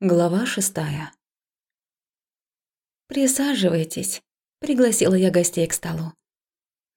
Глава шестая. «Присаживайтесь», – пригласила я гостей к столу.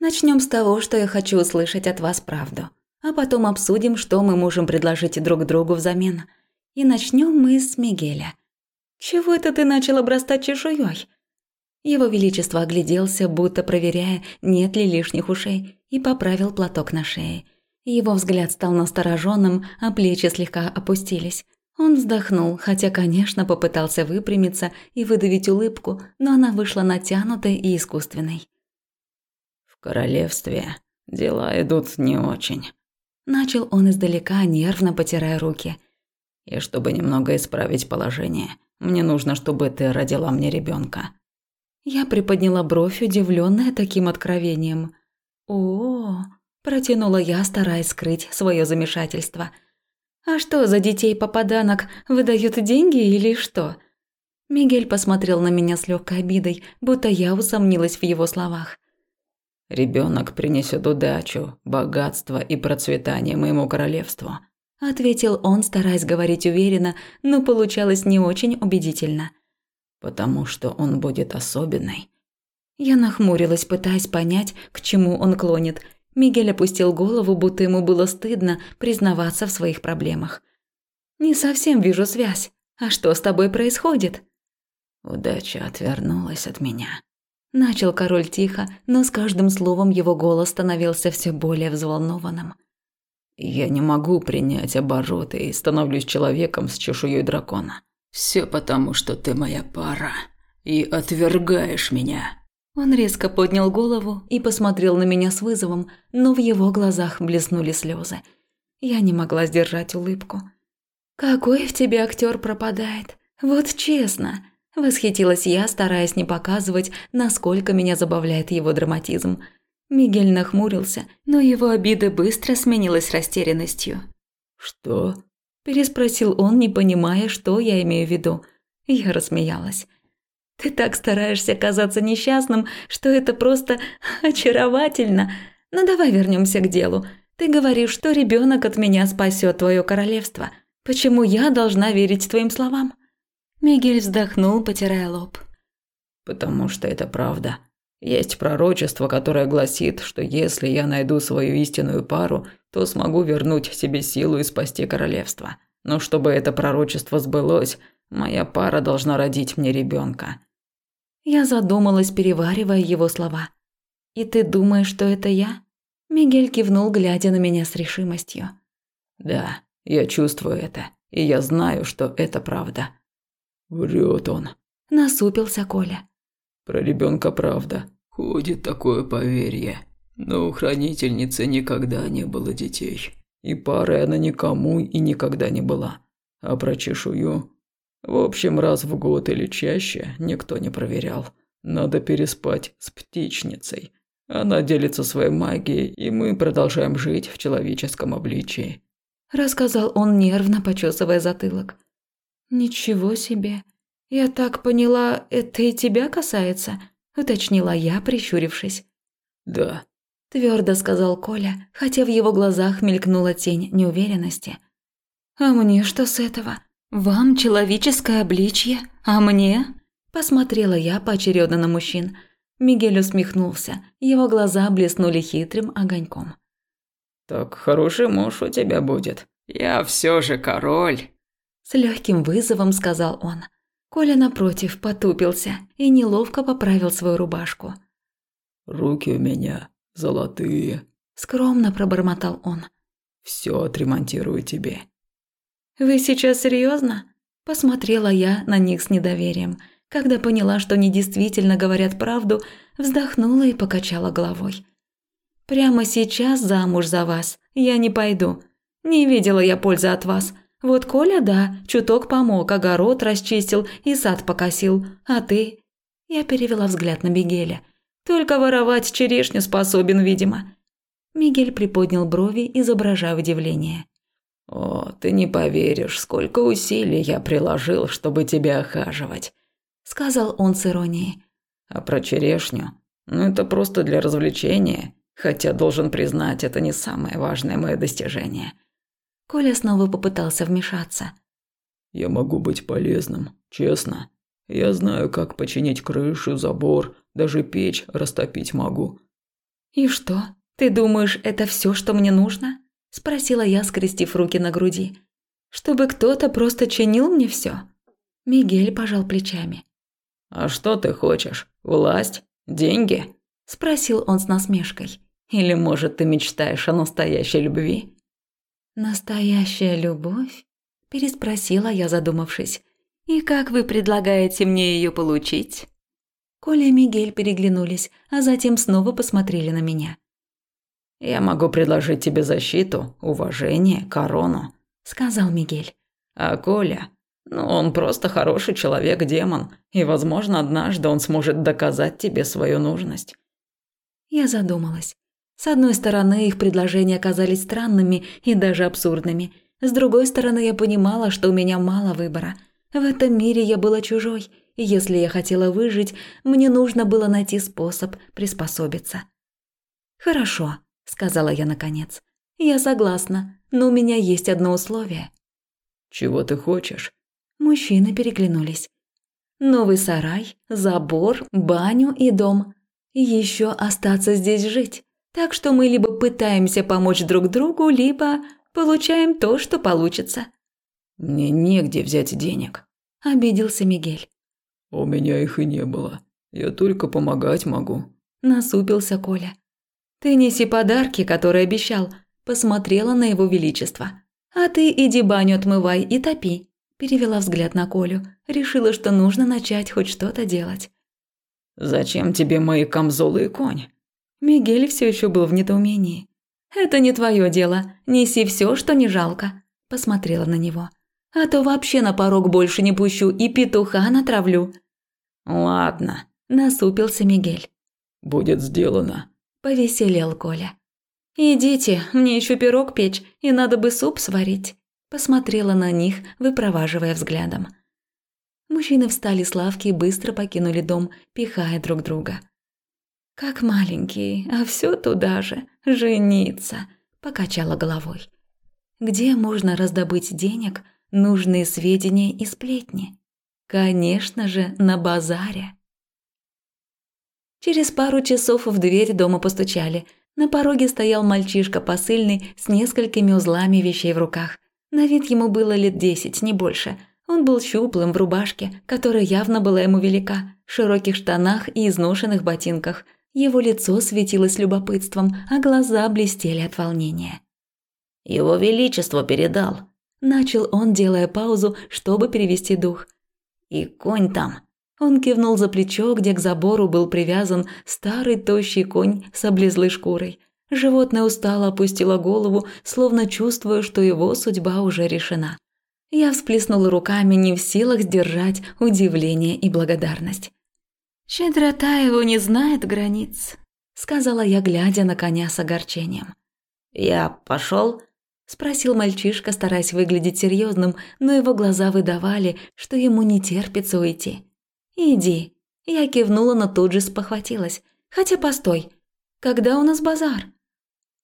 Начнем с того, что я хочу услышать от вас правду, а потом обсудим, что мы можем предложить друг другу взамен. И начнем мы с Мигеля. Чего это ты начал обрастать чешуей? Его Величество огляделся, будто проверяя, нет ли лишних ушей, и поправил платок на шее. Его взгляд стал настороженным, а плечи слегка опустились. Он вздохнул, хотя, конечно, попытался выпрямиться и выдавить улыбку, но она вышла натянутой и искусственной. «В королевстве дела идут не очень», – начал он издалека, нервно потирая руки. «И чтобы немного исправить положение, мне нужно, чтобы ты родила мне ребенка. Я приподняла бровь, удивленная таким откровением. «О-о-о», протянула я, стараясь скрыть свое замешательство – «А что, за детей попаданок выдают деньги или что?» Мигель посмотрел на меня с легкой обидой, будто я усомнилась в его словах. Ребенок принесет удачу, богатство и процветание моему королевству», – ответил он, стараясь говорить уверенно, но получалось не очень убедительно. «Потому что он будет особенный». Я нахмурилась, пытаясь понять, к чему он клонит, Мигель опустил голову, будто ему было стыдно признаваться в своих проблемах. «Не совсем вижу связь. А что с тобой происходит?» Удача отвернулась от меня. Начал король тихо, но с каждым словом его голос становился все более взволнованным. «Я не могу принять обороты и становлюсь человеком с чешуей дракона. Все потому, что ты моя пара и отвергаешь меня». Он резко поднял голову и посмотрел на меня с вызовом, но в его глазах блеснули слезы. Я не могла сдержать улыбку. «Какой в тебе актер пропадает? Вот честно!» Восхитилась я, стараясь не показывать, насколько меня забавляет его драматизм. Мигель нахмурился, но его обида быстро сменилась растерянностью. «Что?» – переспросил он, не понимая, что я имею в виду. Я рассмеялась. Ты так стараешься казаться несчастным, что это просто очаровательно. Но ну, давай вернемся к делу. Ты говоришь, что ребенок от меня спасет твое королевство. Почему я должна верить твоим словам?» Мигель вздохнул, потирая лоб. «Потому что это правда. Есть пророчество, которое гласит, что если я найду свою истинную пару, то смогу вернуть себе силу и спасти королевство. Но чтобы это пророчество сбылось, моя пара должна родить мне ребенка. Я задумалась, переваривая его слова. «И ты думаешь, что это я?» Мигель кивнул, глядя на меня с решимостью. «Да, я чувствую это, и я знаю, что это правда». «Врет он», – насупился Коля. «Про ребенка правда. Ходит такое поверье. Но у хранительницы никогда не было детей. И парой она никому и никогда не была. А про чешую в общем, раз в год или чаще никто не проверял. Надо переспать с птичницей. Она делится своей магией, и мы продолжаем жить в человеческом обличии. Рассказал он нервно, почесывая затылок. Ничего себе. Я так поняла, это и тебя касается, уточнила я, прищурившись. Да, твердо сказал Коля, хотя в его глазах мелькнула тень неуверенности. А мне что с этого? «Вам человеческое обличье, а мне?» Посмотрела я поочередно на мужчин. Мигель усмехнулся, его глаза блеснули хитрым огоньком. «Так хороший муж у тебя будет. Я все же король!» С легким вызовом сказал он. Коля напротив потупился и неловко поправил свою рубашку. «Руки у меня золотые», – скромно пробормотал он. «Все отремонтирую тебе. «Вы сейчас серьезно? Посмотрела я на них с недоверием. Когда поняла, что они действительно говорят правду, вздохнула и покачала головой. «Прямо сейчас замуж за вас я не пойду. Не видела я пользы от вас. Вот Коля, да, чуток помог, огород расчистил и сад покосил. А ты?» Я перевела взгляд на Мигеля. «Только воровать черешню способен, видимо». Мигель приподнял брови, изображая удивление. «О, ты не поверишь, сколько усилий я приложил, чтобы тебя охаживать», – сказал он с иронией. «А про черешню? Ну, это просто для развлечения, хотя, должен признать, это не самое важное мое достижение». Коля снова попытался вмешаться. Я могу быть полезным, честно. Я знаю, как починить крышу, забор, даже печь растопить могу». «И что? Ты думаешь, это все, что мне нужно?» – спросила я, скрестив руки на груди. «Чтобы кто-то просто чинил мне все?» Мигель пожал плечами. «А что ты хочешь? Власть? Деньги?» – спросил он с насмешкой. «Или, может, ты мечтаешь о настоящей любви?» «Настоящая любовь?» – переспросила я, задумавшись. «И как вы предлагаете мне ее получить?» Коля и Мигель переглянулись, а затем снова посмотрели на меня. «Я могу предложить тебе защиту, уважение, корону», – сказал Мигель. «А Коля, ну, он просто хороший человек-демон, и, возможно, однажды он сможет доказать тебе свою нужность». Я задумалась. С одной стороны, их предложения оказались странными и даже абсурдными. С другой стороны, я понимала, что у меня мало выбора. В этом мире я была чужой, и если я хотела выжить, мне нужно было найти способ приспособиться. «Хорошо», – сказала я наконец. «Я согласна, но у меня есть одно условие». «Чего ты хочешь?» Мужчины переглянулись. «Новый сарай, забор, баню и дом. Еще остаться здесь жить. Так что мы либо пытаемся помочь друг другу, либо получаем то, что получится. Мне негде взять денег, обиделся Мигель. У меня их и не было. Я только помогать могу. Насупился Коля. Ты неси подарки, которые обещал, посмотрела на его величество. А ты иди баню отмывай и топи. Перевела взгляд на Колю, решила, что нужно начать хоть что-то делать. Зачем тебе мои камзолы и конь? Мигель все еще был в недоумении. «Это не твое дело. Неси все, что не жалко», – посмотрела на него. «А то вообще на порог больше не пущу и петуха натравлю». «Ладно», – насупился Мигель. «Будет сделано», – повеселел Коля. «Идите, мне еще пирог печь, и надо бы суп сварить», – посмотрела на них, выпроваживая взглядом. Мужчины встали с лавки и быстро покинули дом, пихая друг друга. «Как маленький, а все туда же, жениться», – покачала головой. «Где можно раздобыть денег, нужные сведения и сплетни? Конечно же, на базаре». Через пару часов в дверь дома постучали. На пороге стоял мальчишка посыльный с несколькими узлами вещей в руках. На вид ему было лет десять, не больше. Он был щуплым в рубашке, которая явно была ему велика, широких штанах и изношенных ботинках – его лицо светилось любопытством, а глаза блестели от волнения. «Его Величество передал», – начал он, делая паузу, чтобы перевести дух. «И конь там». Он кивнул за плечо, где к забору был привязан старый тощий конь с облезлой шкурой. Животное устало опустило голову, словно чувствуя, что его судьба уже решена. Я всплеснула руками, не в силах сдержать удивление и благодарность. «Щедрота его не знает границ», — сказала я, глядя на коня с огорчением. «Я пошел? спросил мальчишка, стараясь выглядеть серьезным, но его глаза выдавали, что ему не терпится уйти. «Иди». Я кивнула, но тут же спохватилась. «Хотя постой, когда у нас базар?»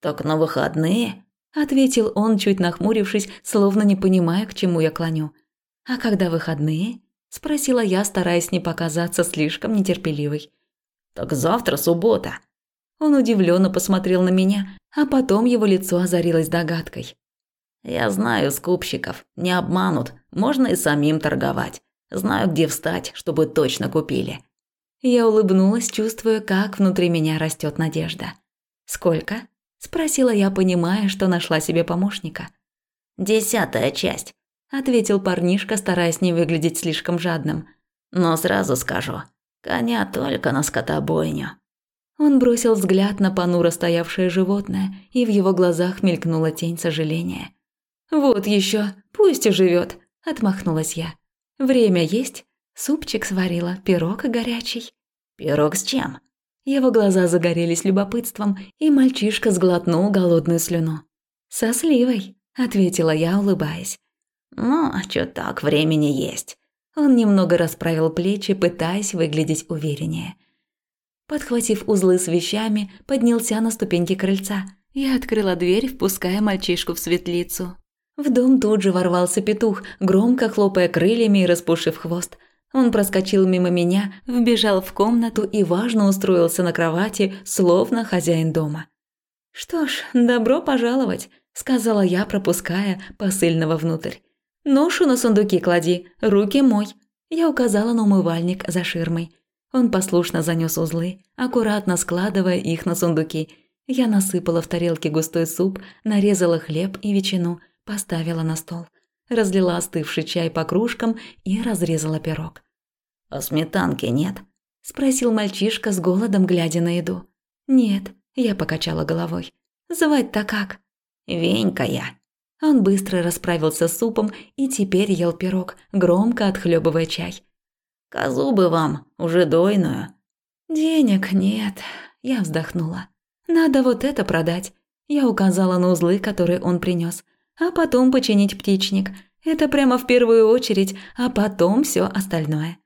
«Так на выходные», — ответил он, чуть нахмурившись, словно не понимая, к чему я клоню. «А когда выходные?» – спросила я, стараясь не показаться слишком нетерпеливой. «Так завтра суббота». Он удивленно посмотрел на меня, а потом его лицо озарилось догадкой. «Я знаю скупщиков, не обманут, можно и самим торговать. Знаю, где встать, чтобы точно купили». Я улыбнулась, чувствуя, как внутри меня растет надежда. «Сколько?» – спросила я, понимая, что нашла себе помощника. «Десятая часть. – ответил парнишка, стараясь не выглядеть слишком жадным. «Но сразу скажу, коня только на скотобойню». Он бросил взгляд на понуро стоявшее животное, и в его глазах мелькнула тень сожаления. «Вот еще, пусть и живет», – отмахнулась я. «Время есть? Супчик сварила, пирог горячий». «Пирог с чем?» Его глаза загорелись любопытством, и мальчишка сглотнул голодную слюну. «Со сливой», – ответила я, улыбаясь. «Ну, а чё так, времени есть». Он немного расправил плечи, пытаясь выглядеть увереннее. Подхватив узлы с вещами, поднялся на ступеньки крыльца. Я открыла дверь, впуская мальчишку в светлицу. В дом тут же ворвался петух, громко хлопая крыльями и распушив хвост. Он проскочил мимо меня, вбежал в комнату и важно устроился на кровати, словно хозяин дома. «Что ж, добро пожаловать», – сказала я, пропуская посыльного внутрь. «Ношу на сундуки клади, руки мой». Я указала на умывальник за ширмой. Он послушно занёс узлы, аккуратно складывая их на сундуки. Я насыпала в тарелки густой суп, нарезала хлеб и ветчину, поставила на стол. Разлила остывший чай по кружкам и разрезала пирог. «А сметанки нет?» – спросил мальчишка с голодом, глядя на еду. «Нет», – я покачала головой. «Звать-то как?» «Венька я». Он быстро расправился с супом и теперь ел пирог, громко отхлебывая чай. «Козу бы вам, уже дойную». «Денег нет», – я вздохнула. «Надо вот это продать». Я указала на узлы, которые он принес, а потом починить птичник. Это прямо в первую очередь, а потом все остальное.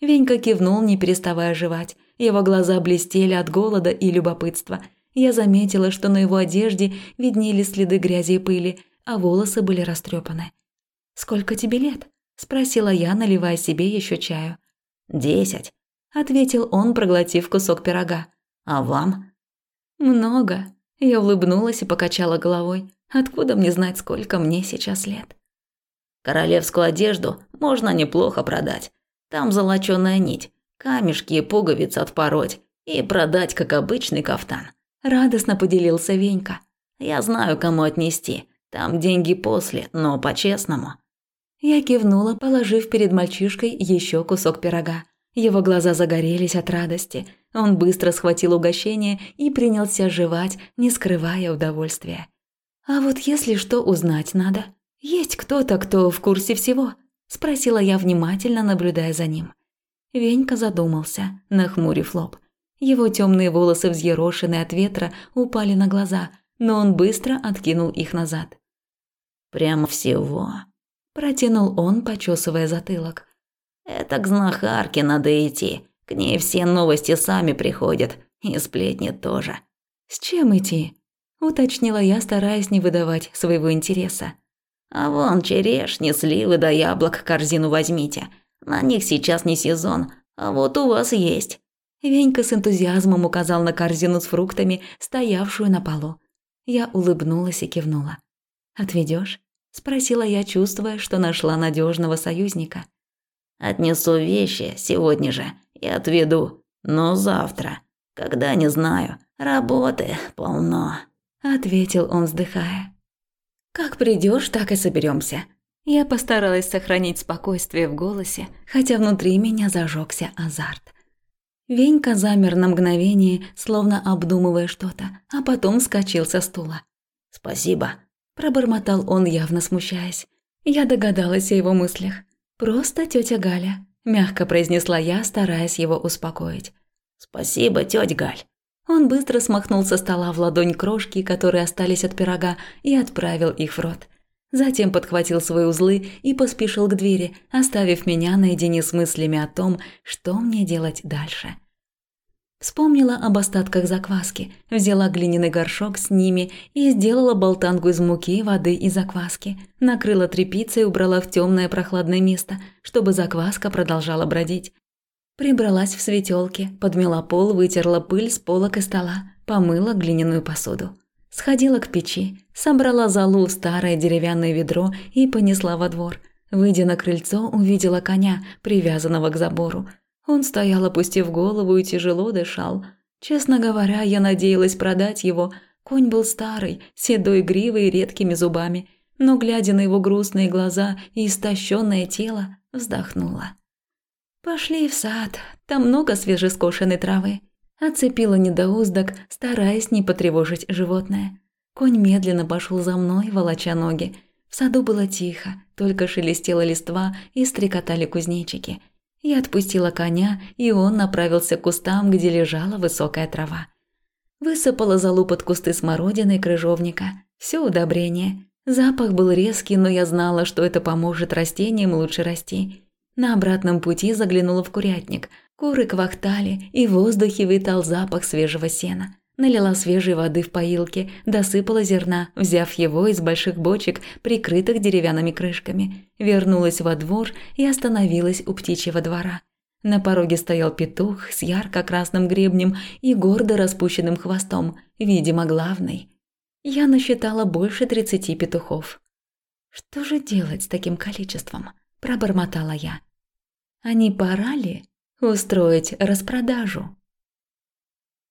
Венька кивнул, не переставая жевать. Его глаза блестели от голода и любопытства. Я заметила, что на его одежде виднелись следы грязи и пыли, а волосы были растрепаны. «Сколько тебе лет?» – спросила я, наливая себе еще чаю. «Десять», – ответил он, проглотив кусок пирога. «А вам?» «Много». Я улыбнулась и покачала головой. Откуда мне знать, сколько мне сейчас лет? «Королевскую одежду можно неплохо продать. Там золочёная нить, камешки и пуговицы отпороть и продать, как обычный кафтан. Радостно поделился Венька. Я знаю, кому отнести. Там деньги после, но по-честному. Я кивнула, положив перед мальчишкой еще кусок пирога. Его глаза загорелись от радости. Он быстро схватил угощение и принялся жевать, не скрывая удовольствия. А вот если что узнать надо, есть кто-то, кто в курсе всего. – спросила я внимательно, наблюдая за ним. Венька задумался, нахмурив лоб. Его темные волосы, взъерошенные от ветра, упали на глаза, но он быстро откинул их назад. «Прямо всего», – протянул он, почесывая затылок. «Это к знахарке надо идти. К ней все новости сами приходят, и сплетни тоже». «С чем идти?» – уточнила я, стараясь не выдавать своего интереса. А вон черешни, сливы да яблок корзину возьмите. На них сейчас не сезон, а вот у вас есть». Венька с энтузиазмом указал на корзину с фруктами, стоявшую на полу. Я улыбнулась и кивнула. Отведешь? спросила я, чувствуя, что нашла надежного союзника. «Отнесу вещи сегодня же и отведу, но завтра, когда не знаю, работы полно», – ответил он, вздыхая. Как придешь, так и соберемся. Я постаралась сохранить спокойствие в голосе, хотя внутри меня зажегся азарт. Венька замер на мгновение, словно обдумывая что-то, а потом вскочил со стула. «Спасибо», – пробормотал он, явно смущаясь. Я догадалась о его мыслях. «Просто тетя Галя», – мягко произнесла я, стараясь его успокоить. «Спасибо, тетя Галь». Он быстро смахнул со стола в ладонь крошки, которые остались от пирога, и отправил их в рот. Затем подхватил свои узлы и поспешил к двери, оставив меня наедине с мыслями о том, что мне делать дальше. Вспомнила об остатках закваски, взяла глиняный горшок с ними и сделала болтанку из муки, воды и закваски. Накрыла тряпицей и убрала в темное прохладное место, чтобы закваска продолжала бродить. Прибралась в светелке, подмела пол, вытерла пыль с полок и стола, помыла глиняную посуду. Сходила к печи, собрала залу в старое деревянное ведро и понесла во двор. Выйдя на крыльцо, увидела коня, привязанного к забору. Он стоял, опустив голову и тяжело дышал. Честно говоря, я надеялась продать его. Конь был старый, седой гривой и редкими зубами. Но, глядя на его грустные глаза и истощенное тело, вздохнула. «Пошли в сад, там много свежескошенной травы». Оцепила недоуздок, стараясь не потревожить животное. Конь медленно пошел за мной, волоча ноги. В саду было тихо, только шелестела листва и стрекотали кузнечики. Я отпустила коня, и он направился к кустам, где лежала высокая трава. Высыпала залу под кусты смородины и крыжовника. Все удобрение. Запах был резкий, но я знала, что это поможет растениям лучше расти. На обратном пути заглянула в курятник. Куры квахтали, и в воздухе витал запах свежего сена. Налила свежей воды в поилки, досыпала зерна, взяв его из больших бочек, прикрытых деревянными крышками. Вернулась во двор и остановилась у птичьего двора. На пороге стоял петух с ярко-красным гребнем и гордо распущенным хвостом, видимо, главный. Я насчитала больше тридцати петухов. «Что же делать с таким количеством?» – пробормотала я. «А не пора ли устроить распродажу?»